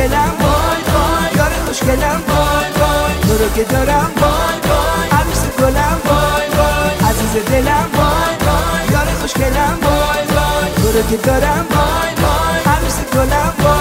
خوشگلم بای بای یار خوشگلم. بای بای تو رو که دارم. بای بای عروس گلم. بای بای عزیز دلم. بای بای یار خوشگلم. بای بای تو رو که دارم. بای بای عروس گلم. بای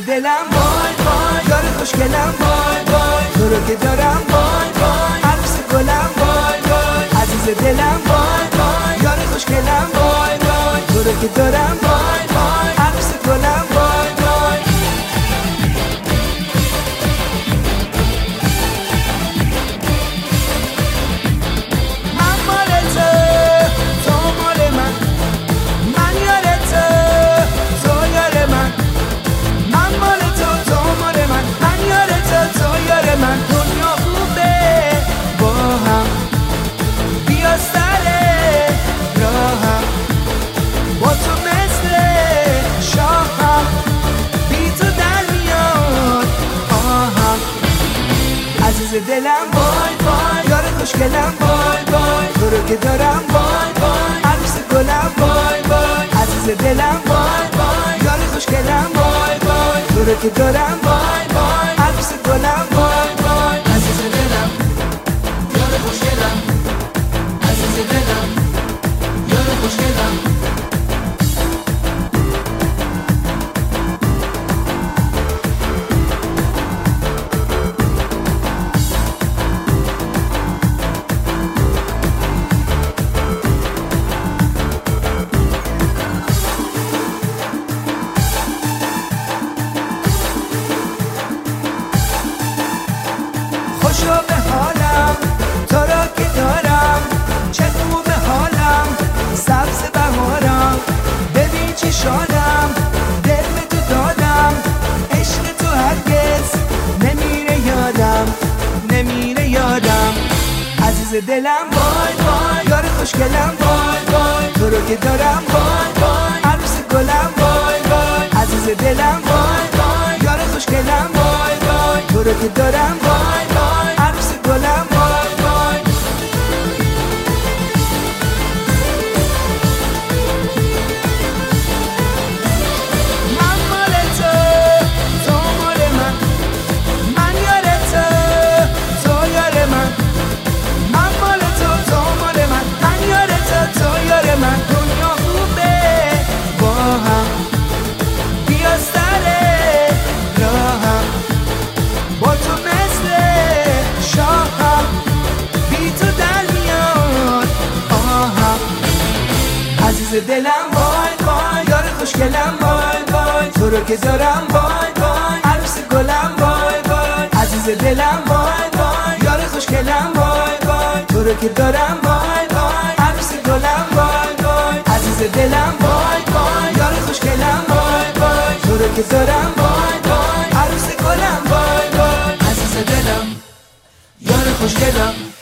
دلم. وای وای یار خوشگلم. وای وای تو رو که دارم. وای وای عروس گلم. وای وای عزیز دلم. وای وای یار خوشگلم. وای وای تو رو که دارم. وای عزیز دلم. وای وای یار خوشگلم. وای وای تو رو که دارم. وای وای عروس گلم. وای وای عزیز دلم. وای وای یار خوشگلم. وای وای تو رو که دارم. وای وای عروس گلم. وای دلم. وای وای یار خوشگلم. وای وای تو رو که دارم. وای وای عروس گلم. وای وای عزیز دلم. وای وای یار خوشگلم. وای وای تو رو که دارم. عزیز دلم وای وای یار خوشگلم وای وای. تو رو که دارم وای وای عروس گلم وای وای. عزیز دلم وای وای یار خوشگلم وای وای. تو رو که دارم وای وای عروس گلم وای وای. عزیز دلم وای وای یار خوشگلم وای وای. تو رو که دارم وای وای عروس گلم وای وای. عزیز دلم یار خوشگلم.